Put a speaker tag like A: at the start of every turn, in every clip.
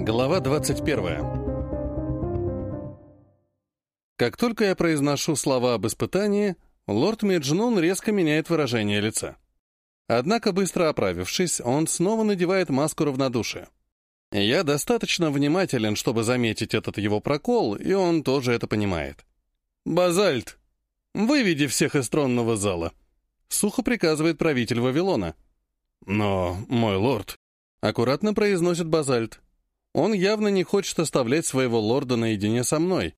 A: Глава 21. Как только я произношу слова об испытании, лорд Меджнун резко меняет выражение лица. Однако, быстро оправившись, он снова надевает маску равнодушия. Я достаточно внимателен, чтобы заметить этот его прокол, и он тоже это понимает. «Базальт, выведи всех из тронного зала», — сухо приказывает правитель Вавилона. «Но, мой лорд», — аккуратно произносит Базальт, он явно не хочет оставлять своего лорда наедине со мной.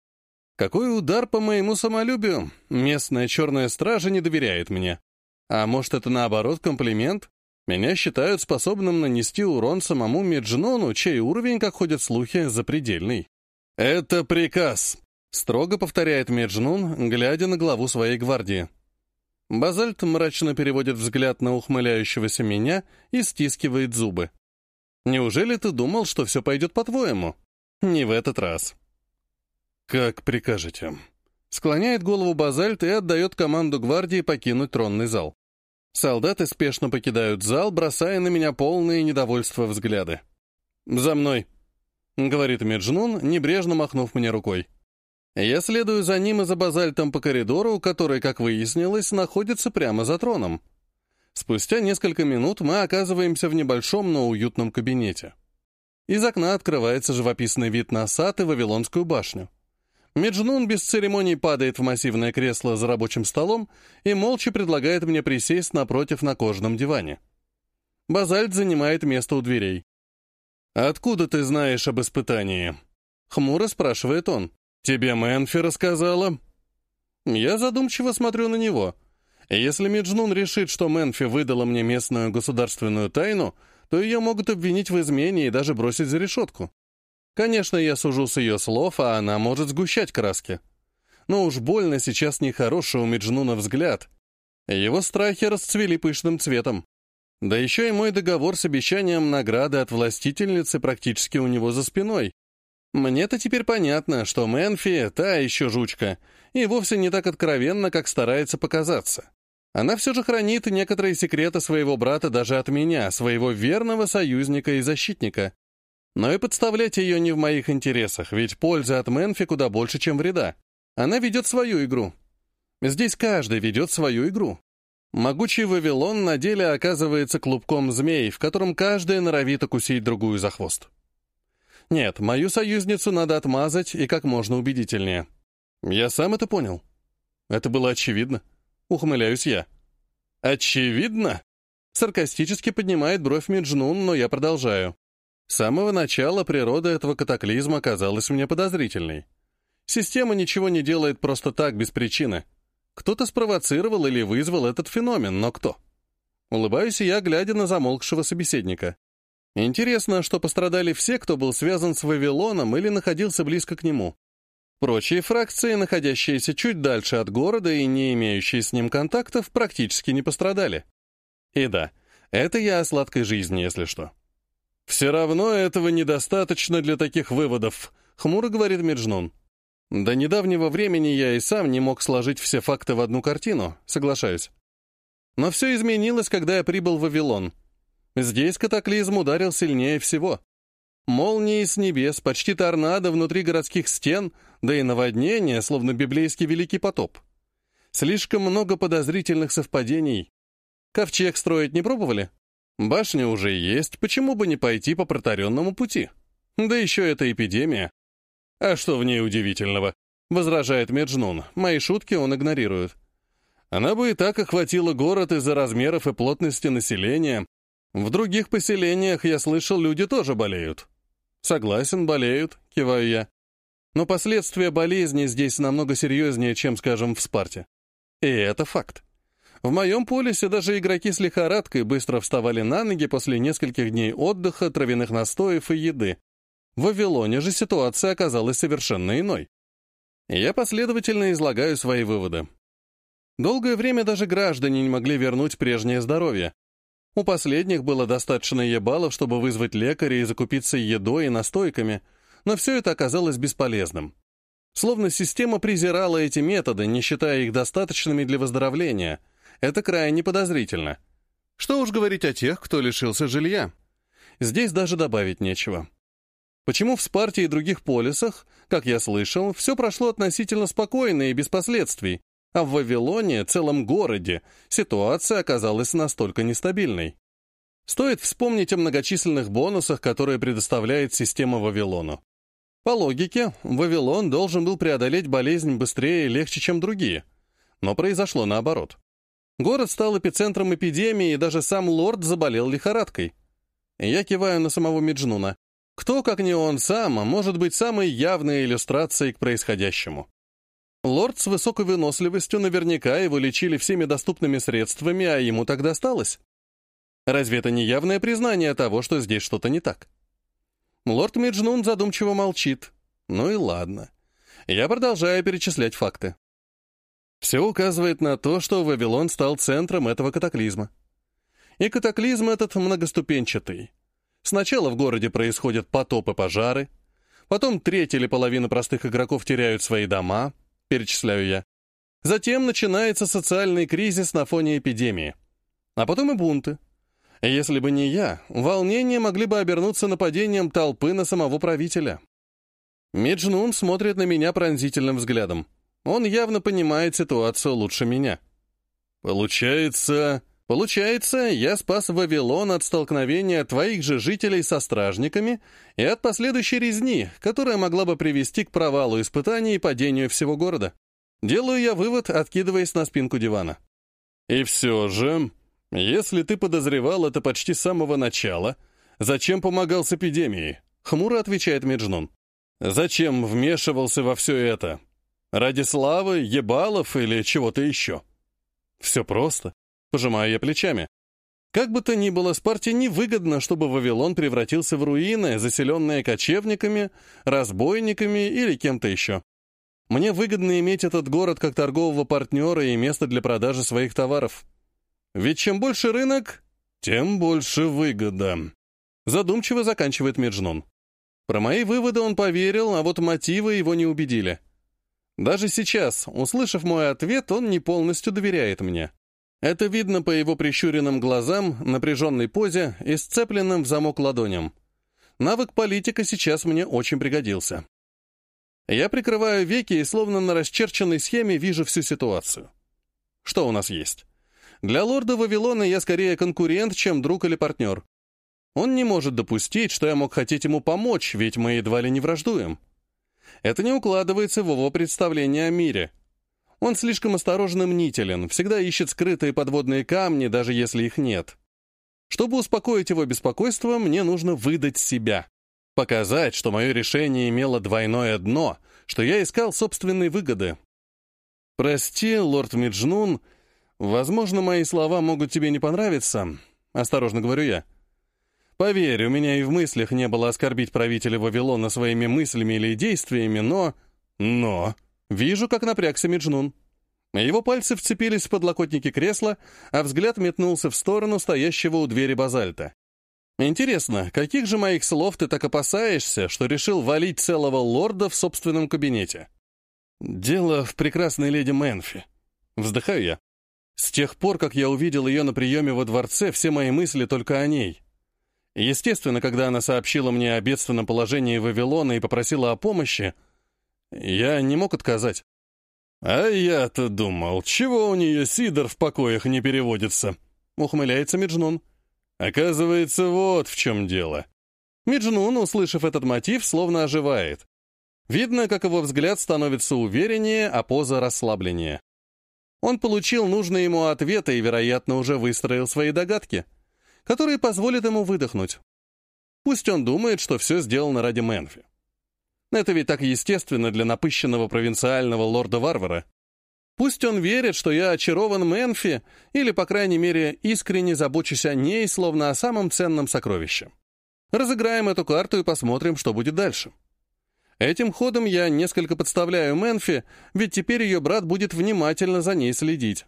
A: Какой удар по моему самолюбию? Местная черная стража не доверяет мне. А может, это наоборот комплимент? Меня считают способным нанести урон самому Меджнону, чей уровень, как ходят слухи, запредельный. «Это приказ», — строго повторяет Меджнун, глядя на главу своей гвардии. Базальт мрачно переводит взгляд на ухмыляющегося меня и стискивает зубы. Неужели ты думал, что все пойдет по-твоему? Не в этот раз. Как прикажете. Склоняет голову Базальт и отдает команду гвардии покинуть тронный зал. Солдаты спешно покидают зал, бросая на меня полные недовольства взгляды. «За мной!» — говорит Меджнун, небрежно махнув мне рукой. Я следую за ним и за базальтом по коридору, который, как выяснилось, находится прямо за троном. Спустя несколько минут мы оказываемся в небольшом, но уютном кабинете. Из окна открывается живописный вид на сад и Вавилонскую башню. Меджнун без церемоний падает в массивное кресло за рабочим столом и молча предлагает мне присесть напротив на кожаном диване. Базальт занимает место у дверей. «Откуда ты знаешь об испытании?» Хмуро спрашивает он. «Тебе Мэнфи рассказала?» Я задумчиво смотрю на него — если Меджнун решит, что Мэнфи выдала мне местную государственную тайну, то ее могут обвинить в измене и даже бросить за решетку. Конечно, я сужу с ее слов, а она может сгущать краски. Но уж больно сейчас нехороший у Меджнуна взгляд. Его страхи расцвели пышным цветом. Да еще и мой договор с обещанием награды от властительницы практически у него за спиной. Мне-то теперь понятно, что Мэнфи — та еще жучка, и вовсе не так откровенно, как старается показаться. Она все же хранит некоторые секреты своего брата даже от меня, своего верного союзника и защитника. Но и подставлять ее не в моих интересах, ведь пользы от Мэнфи куда больше, чем вреда. Она ведет свою игру. Здесь каждый ведет свою игру. Могучий Вавилон на деле оказывается клубком змей, в котором каждый норовит укусить другую за хвост. Нет, мою союзницу надо отмазать и как можно убедительнее. Я сам это понял. Это было очевидно. Ухмыляюсь я. «Очевидно?» Саркастически поднимает бровь Меджнун, но я продолжаю. С самого начала природа этого катаклизма казалась мне подозрительной. Система ничего не делает просто так, без причины. Кто-то спровоцировал или вызвал этот феномен, но кто? Улыбаюсь я, глядя на замолкшего собеседника. Интересно, что пострадали все, кто был связан с Вавилоном или находился близко к нему. Прочие фракции, находящиеся чуть дальше от города и не имеющие с ним контактов, практически не пострадали. И да, это я о сладкой жизни, если что. «Все равно этого недостаточно для таких выводов», — хмуро говорит Меджнун. До недавнего времени я и сам не мог сложить все факты в одну картину, соглашаюсь. Но все изменилось, когда я прибыл в Вавилон. Здесь катаклизм ударил сильнее всего. Молнии с небес, почти торнадо внутри городских стен, да и наводнение, словно библейский великий потоп. Слишком много подозрительных совпадений. Ковчег строить не пробовали? Башня уже есть, почему бы не пойти по протаренному пути? Да еще это эпидемия. А что в ней удивительного? Возражает Меджнун. Мои шутки он игнорирует. Она бы и так охватила город из-за размеров и плотности населения. В других поселениях, я слышал, люди тоже болеют. Согласен, болеют, киваю я. Но последствия болезни здесь намного серьезнее, чем, скажем, в Спарте. И это факт. В моем полисе даже игроки с лихорадкой быстро вставали на ноги после нескольких дней отдыха, травяных настоев и еды. В Вавилоне же ситуация оказалась совершенно иной. Я последовательно излагаю свои выводы. Долгое время даже граждане не могли вернуть прежнее здоровье. У последних было достаточно ебалов, чтобы вызвать лекаря и закупиться едой и настойками — но все это оказалось бесполезным. Словно система презирала эти методы, не считая их достаточными для выздоровления. Это крайне подозрительно. Что уж говорить о тех, кто лишился жилья. Здесь даже добавить нечего. Почему в Спарте и других полисах, как я слышал, все прошло относительно спокойно и без последствий, а в Вавилоне, целом городе, ситуация оказалась настолько нестабильной? Стоит вспомнить о многочисленных бонусах, которые предоставляет система Вавилону. По логике, Вавилон должен был преодолеть болезнь быстрее и легче, чем другие. Но произошло наоборот. Город стал эпицентром эпидемии, и даже сам лорд заболел лихорадкой. Я киваю на самого Меджнуна. Кто, как не он сам, может быть самой явной иллюстрацией к происходящему? Лорд с высокой выносливостью наверняка его лечили всеми доступными средствами, а ему так досталось. Разве это не явное признание того, что здесь что-то не так? Лорд Меджнун задумчиво молчит. Ну и ладно. Я продолжаю перечислять факты. Все указывает на то, что Вавилон стал центром этого катаклизма. И катаклизм этот многоступенчатый. Сначала в городе происходят потопы, пожары, потом треть или половина простых игроков теряют свои дома, перечисляю я. Затем начинается социальный кризис на фоне эпидемии. А потом и бунты. Если бы не я, волнения могли бы обернуться нападением толпы на самого правителя. Меджнун смотрит на меня пронзительным взглядом. Он явно понимает ситуацию лучше меня. Получается... Получается, я спас Вавилон от столкновения твоих же жителей со стражниками и от последующей резни, которая могла бы привести к провалу испытаний и падению всего города. Делаю я вывод, откидываясь на спинку дивана. И все же, если ты подозревал это почти с самого начала, зачем помогал с эпидемией? Хмуро отвечает Меджнун. Зачем вмешивался во все это? Ради славы, ебалов или чего-то еще? Все просто. Пожимаю я плечами. Как бы то ни было, Спарте невыгодно, чтобы Вавилон превратился в руины, заселенные кочевниками, разбойниками или кем-то еще. Мне выгодно иметь этот город как торгового партнера и место для продажи своих товаров. Ведь чем больше рынок, тем больше выгода. Задумчиво заканчивает Меджнун. Про мои выводы он поверил, а вот мотивы его не убедили. Даже сейчас, услышав мой ответ, он не полностью доверяет мне. Это видно по его прищуренным глазам, напряженной позе и сцепленным в замок ладоням. Навык политика сейчас мне очень пригодился. Я прикрываю веки и словно на расчерченной схеме вижу всю ситуацию. Что у нас есть? Для лорда Вавилона я скорее конкурент, чем друг или партнер. Он не может допустить, что я мог хотеть ему помочь, ведь мы едва ли не враждуем. Это не укладывается в его представление о мире. Он слишком осторожно мнителен, всегда ищет скрытые подводные камни, даже если их нет. Чтобы успокоить его беспокойство, мне нужно выдать себя. Показать, что мое решение имело двойное дно, что я искал собственные выгоды. «Прости, лорд Миджнун, Возможно, мои слова могут тебе не понравиться, осторожно говорю я. Поверь, у меня и в мыслях не было оскорбить правителя Вавилона своими мыслями или действиями, но... Но... Вижу, как напрягся Меджнун. Его пальцы вцепились в подлокотники кресла, а взгляд метнулся в сторону стоящего у двери базальта. Интересно, каких же моих слов ты так опасаешься, что решил валить целого лорда в собственном кабинете? Дело в прекрасной леди Мэнфи. Вздыхаю я. С тех пор, как я увидел ее на приеме во дворце, все мои мысли только о ней. Естественно, когда она сообщила мне о бедственном положении Вавилона и попросила о помощи, я не мог отказать. «А я-то думал, чего у нее Сидор в покоях не переводится?» — ухмыляется Меджнун. «Оказывается, вот в чем дело». Меджнун, услышав этот мотив, словно оживает. Видно, как его взгляд становится увереннее, а поза расслабленнее. Он получил нужные ему ответы и, вероятно, уже выстроил свои догадки, которые позволят ему выдохнуть. Пусть он думает, что все сделано ради Мэнфи. Это ведь так естественно для напыщенного провинциального лорда-варвара. Пусть он верит, что я очарован Мэнфи, или, по крайней мере, искренне забочусь о ней, словно о самом ценном сокровище. Разыграем эту карту и посмотрим, что будет дальше. Этим ходом я несколько подставляю Мэнфи, ведь теперь ее брат будет внимательно за ней следить.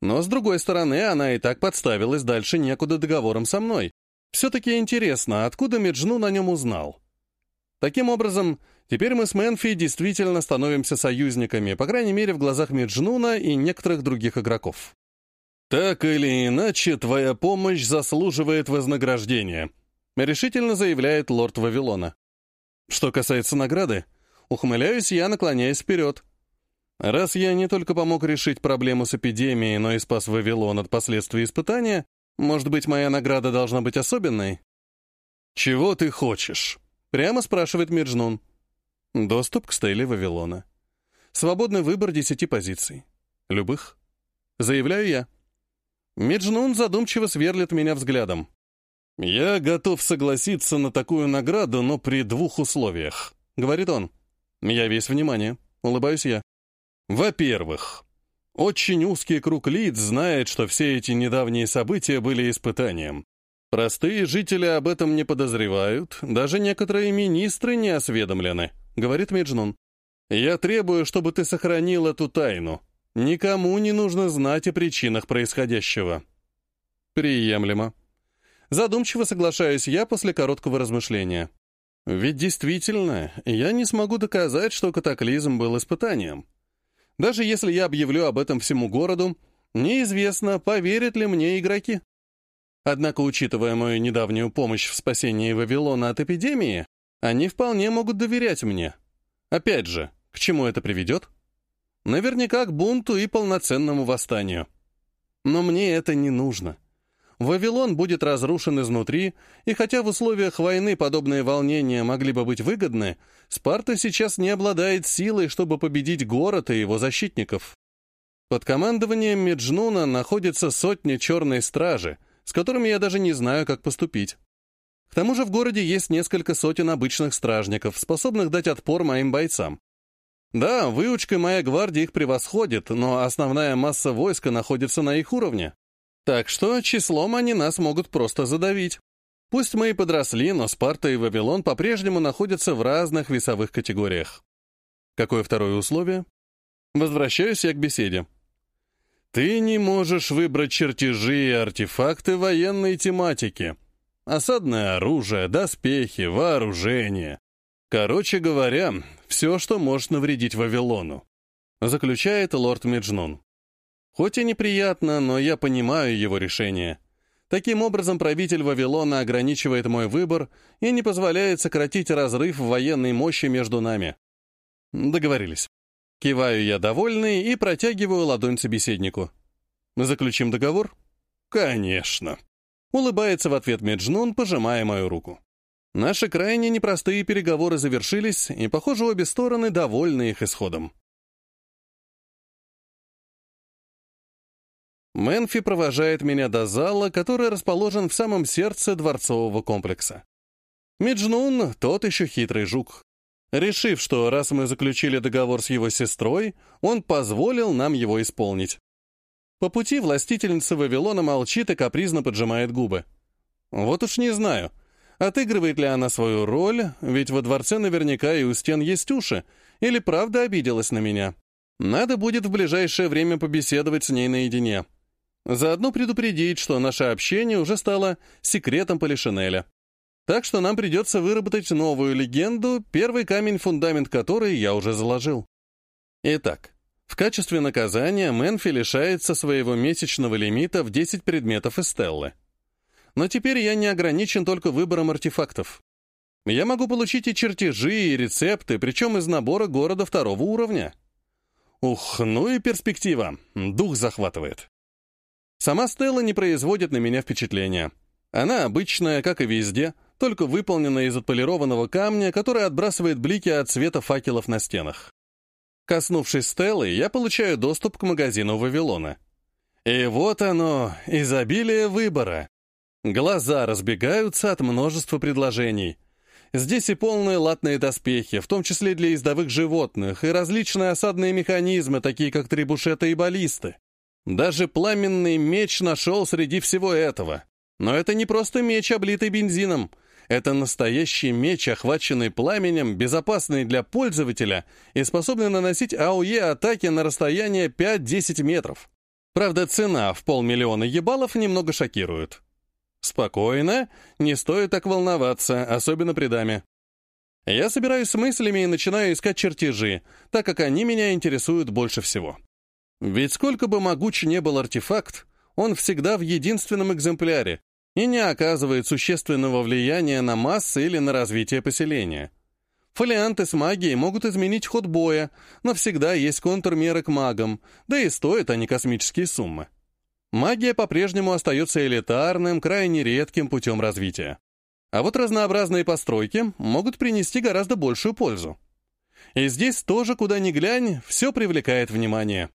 A: Но, с другой стороны, она и так подставилась дальше некуда договором со мной. Все-таки интересно, откуда Меджну на нем узнал? Таким образом, теперь мы с Мэнфи действительно становимся союзниками, по крайней мере, в глазах Меджнуна и некоторых других игроков. «Так или иначе, твоя помощь заслуживает вознаграждения», решительно заявляет лорд Вавилона. Что касается награды, ухмыляюсь я, наклоняясь вперед. Раз я не только помог решить проблему с эпидемией, но и спас Вавилон от последствий испытания, может быть, моя награда должна быть особенной? «Чего ты хочешь?» — прямо спрашивает Миджнун. Доступ к стеле Вавилона. Свободный выбор десяти позиций. Любых. Заявляю я. Миджнун задумчиво сверлит меня взглядом. «Я готов согласиться на такую награду, но при двух условиях», — говорит он. Я весь внимание. Улыбаюсь я. Во-первых, очень узкий круг лиц знает, что все эти недавние события были испытанием. Простые жители об этом не подозревают, даже некоторые министры не осведомлены, говорит Миджнун. Я требую, чтобы ты сохранил эту тайну. Никому не нужно знать о причинах происходящего. Приемлемо. Задумчиво соглашаюсь я после короткого размышления. Ведь действительно, я не смогу доказать, что катаклизм был испытанием. Даже если я объявлю об этом всему городу, неизвестно, поверят ли мне игроки. Однако, учитывая мою недавнюю помощь в спасении Вавилона от эпидемии, они вполне могут доверять мне. Опять же, к чему это приведет? Наверняка к бунту и полноценному восстанию. Но мне это не нужно. Вавилон будет разрушен изнутри, и хотя в условиях войны подобные волнения могли бы быть выгодны, Спарта сейчас не обладает силой, чтобы победить город и его защитников. Под командованием Меджнуна находится сотни черной стражи, с которыми я даже не знаю, как поступить. К тому же в городе есть несколько сотен обычных стражников, способных дать отпор моим бойцам. Да, выучка моя гвардия их превосходит, но основная масса войска находится на их уровне. Так что числом они нас могут просто задавить. Пусть мы и подросли, но Спарта и Вавилон по-прежнему находятся в разных весовых категориях. Какое второе условие? Возвращаюсь я к беседе. Ты не можешь выбрать чертежи и артефакты военной тематики. Осадное оружие, доспехи, вооружение. Короче говоря, все, что может навредить Вавилону. Заключает лорд Меджнун. Хоть и неприятно, но я понимаю его решение. Таким образом, правитель Вавилона ограничивает мой выбор и не позволяет сократить разрыв военной мощи между нами. Договорились. Киваю я довольный и протягиваю ладонь собеседнику. Заключим договор? Конечно. Улыбается в ответ Меджнун, пожимая мою руку. Наши крайне непростые переговоры завершились, и, похоже, обе стороны довольны их исходом. Мэнфи провожает меня до зала, который расположен в самом сердце дворцового комплекса. Миджнун — тот еще хитрый жук. Решив, что раз мы заключили договор с его сестрой, он позволил нам его исполнить. По пути властительница Вавилона молчит и капризно поджимает губы. Вот уж не знаю, отыгрывает ли она свою роль, ведь во дворце наверняка и у стен есть уши, или правда обиделась на меня. Надо будет в ближайшее время побеседовать с ней наедине. Заодно предупредить, что наше общение уже стало секретом Полишинеля. Так что нам придется выработать новую легенду, первый камень-фундамент которой я уже заложил. Итак, в качестве наказания Мэнфи лишается своего месячного лимита в 10 предметов из Стеллы. Но теперь я не ограничен только выбором артефактов. Я могу получить и чертежи, и рецепты, причем из набора города второго уровня. Ух, ну и перспектива. Дух захватывает. Сама Стелла не производит на меня впечатления. Она обычная, как и везде, только выполнена из отполированного камня, который отбрасывает блики от света факелов на стенах. Коснувшись Стеллы, я получаю доступ к магазину Вавилона. И вот оно, изобилие выбора. Глаза разбегаются от множества предложений. Здесь и полные латные доспехи, в том числе для ездовых животных, и различные осадные механизмы, такие как трибушеты и баллисты. Даже пламенный меч нашел среди всего этого. Но это не просто меч, облитый бензином. Это настоящий меч, охваченный пламенем, безопасный для пользователя и способный наносить АОЕ атаки на расстояние 5-10 метров. Правда, цена в полмиллиона ебалов немного шокирует. Спокойно, не стоит так волноваться, особенно при даме. Я собираюсь с мыслями и начинаю искать чертежи, так как они меня интересуют больше всего. Ведь сколько бы могуч не был артефакт, он всегда в единственном экземпляре и не оказывает существенного влияния на массы или на развитие поселения. Фолианты с магией могут изменить ход боя, но всегда есть контрмеры к магам, да и стоят они космические суммы. Магия по-прежнему остается элитарным, крайне редким путем развития. А вот разнообразные постройки могут принести гораздо большую пользу. И здесь тоже, куда ни глянь, все привлекает внимание.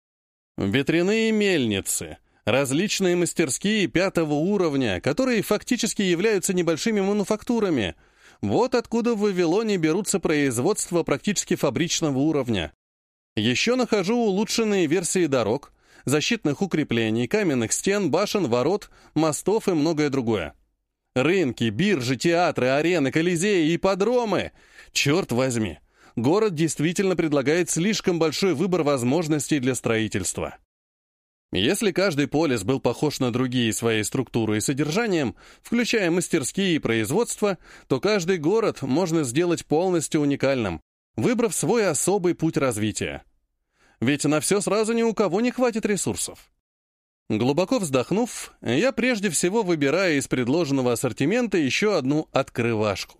A: Ветряные мельницы, различные мастерские пятого уровня, которые фактически являются небольшими мануфактурами. Вот откуда в Вавилоне берутся производства практически фабричного уровня. Еще нахожу улучшенные версии дорог, защитных укреплений, каменных стен, башен, ворот, мостов и многое другое. Рынки, биржи, театры, арены, колизеи, ипподромы. Черт возьми, город действительно предлагает слишком большой выбор возможностей для строительства. Если каждый полис был похож на другие своей структурой и содержанием, включая мастерские и производства, то каждый город можно сделать полностью уникальным, выбрав свой особый путь развития. Ведь на все сразу ни у кого не хватит ресурсов. Глубоко вздохнув, я прежде всего выбираю из предложенного ассортимента еще одну открывашку.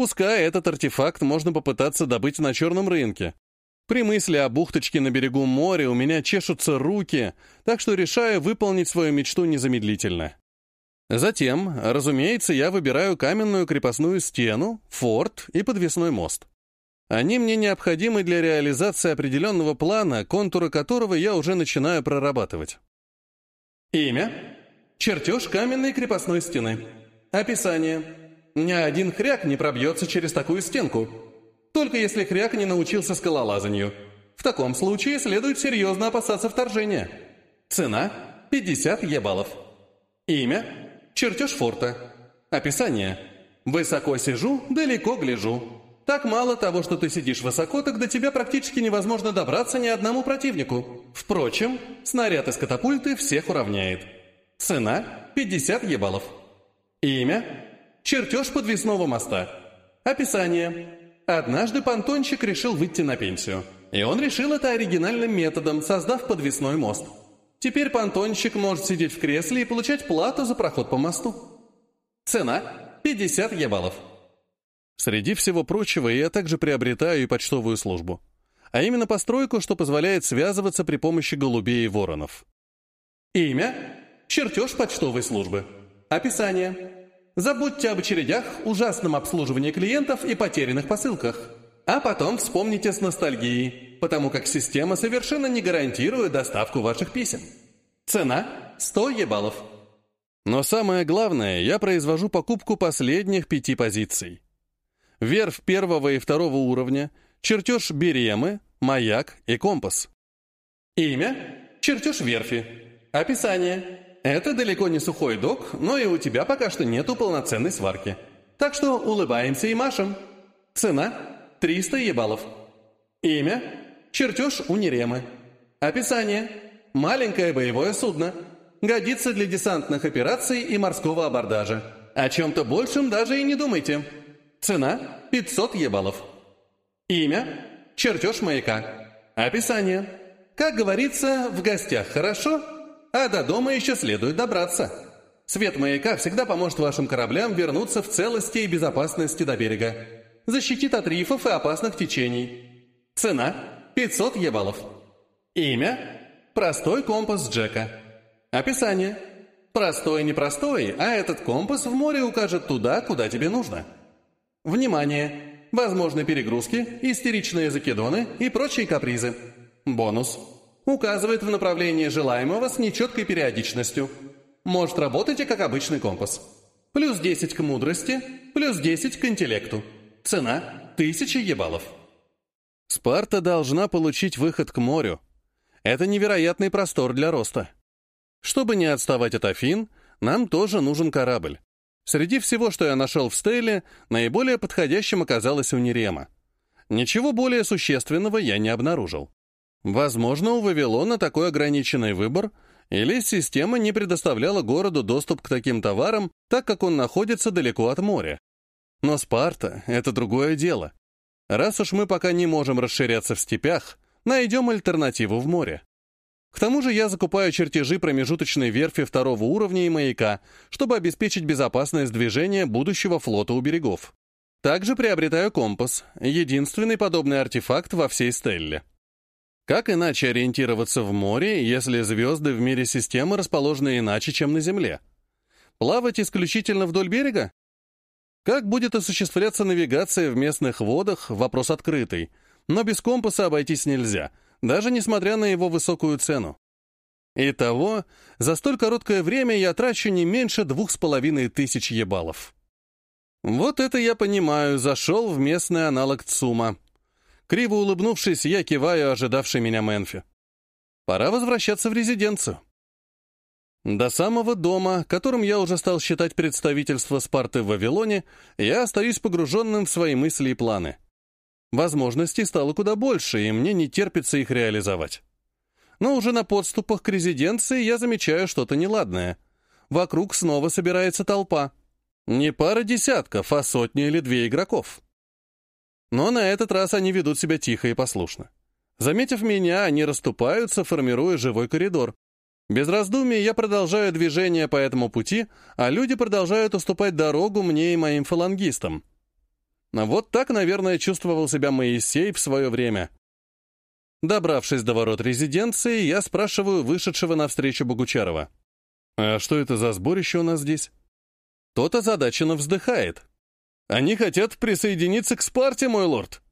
A: Пускай этот артефакт можно попытаться добыть на черном рынке. При мысли о бухточке на берегу моря у меня чешутся руки, так что решаю выполнить свою мечту незамедлительно. Затем, разумеется, я выбираю каменную крепостную стену, форт и подвесной мост. Они мне необходимы для реализации определенного плана, контуры которого я уже начинаю прорабатывать. Имя. Чертеж каменной крепостной стены. Описание. Ни один хряк не пробьется через такую стенку. Только если хряк не научился скалолазанию. В таком случае следует серьезно опасаться вторжения. Цена – 50 ебалов. Имя – чертеж форта. Описание – высоко сижу, далеко гляжу. Так мало того, что ты сидишь высоко, так до тебя практически невозможно добраться ни одному противнику. Впрочем, снаряд из катапульты всех уравняет. Цена – 50 ебалов. Имя – чертеж подвесного моста. Описание. Однажды понтонщик решил выйти на пенсию. И он решил это оригинальным методом, создав подвесной мост. Теперь понтонщик может сидеть в кресле и получать плату за проход по мосту. Цена – 50 ебалов. Среди всего прочего, я также приобретаю и почтовую службу. А именно постройку, что позволяет связываться при помощи голубей и воронов. Имя – чертеж почтовой службы. Описание. Забудьте об очередях, ужасном обслуживании клиентов и потерянных посылках. А потом вспомните с ностальгией, потому как система совершенно не гарантирует доставку ваших писем. Цена – 100 ебалов. Но самое главное, я произвожу покупку последних пяти позиций верфь первого и второго уровня, чертеж беремы, маяк и компас. Имя – чертеж верфи. Описание – это далеко не сухой док, но и у тебя пока что нету полноценной сварки. Так что улыбаемся и машем. Цена – 300 ебалов. Имя – чертеж униремы. Описание – маленькое боевое судно. Годится для десантных операций и морского абордажа. О чем-то большем даже и не думайте. Цена – 500 ебалов. Имя – чертеж маяка. Описание. Как говорится, в гостях хорошо, а до дома еще следует добраться. Свет маяка всегда поможет вашим кораблям вернуться в целости и безопасности до берега. Защитит от рифов и опасных течений. Цена – 500 ебалов. Имя – простой компас Джека. Описание. Простой непростой, а этот компас в море укажет туда, куда тебе нужно. Внимание! Возможны перегрузки, истеричные закидоны и прочие капризы. Бонус. Указывает в направлении желаемого с нечеткой периодичностью. Может работать и как обычный компас. Плюс 10 к мудрости, плюс 10 к интеллекту. Цена – 1000 ебалов. Спарта должна получить выход к морю. Это невероятный простор для роста. Чтобы не отставать от Афин, нам тоже нужен корабль. Среди всего, что я нашел в Стейле, наиболее подходящим оказалось Унирема. Ничего более существенного я не обнаружил. Возможно, у Вавилона такой ограниченный выбор, или система не предоставляла городу доступ к таким товарам, так как он находится далеко от моря. Но Спарта — это другое дело. Раз уж мы пока не можем расширяться в степях, найдем альтернативу в море. К тому же я закупаю чертежи промежуточной верфи второго уровня и маяка, чтобы обеспечить безопасность движения будущего флота у берегов. Также приобретаю компас, единственный подобный артефакт во всей стелле. Как иначе ориентироваться в море, если звезды в мире системы расположены иначе, чем на Земле? Плавать исключительно вдоль берега? Как будет осуществляться навигация в местных водах, вопрос открытый, но без компаса обойтись нельзя, даже несмотря на его высокую цену. Итого, за столь короткое время я трачу не меньше двух с половиной тысяч ебалов. Вот это я понимаю, зашел в местный аналог ЦУМа. Криво улыбнувшись, я киваю ожидавшей меня Мэнфи. Пора возвращаться в резиденцию. До самого дома, которым я уже стал считать представительство Спарты в Вавилоне, я остаюсь погруженным в свои мысли и планы. Возможностей стало куда больше, и мне не терпится их реализовать. Но уже на подступах к резиденции я замечаю что-то неладное. Вокруг снова собирается толпа. Не пара десятков, а сотни или две игроков. Но на этот раз они ведут себя тихо и послушно. Заметив меня, они расступаются, формируя живой коридор. Без раздумий я продолжаю движение по этому пути, а люди продолжают уступать дорогу мне и моим фалангистам. Вот так, наверное, чувствовал себя Моисей в свое время. Добравшись до ворот резиденции, я спрашиваю вышедшего навстречу Богучарова. «А что это за сборище у нас здесь?» Тот озадаченно вздыхает. «Они хотят присоединиться к Спарте, мой лорд.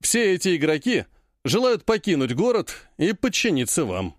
A: Все эти игроки желают покинуть город и подчиниться вам».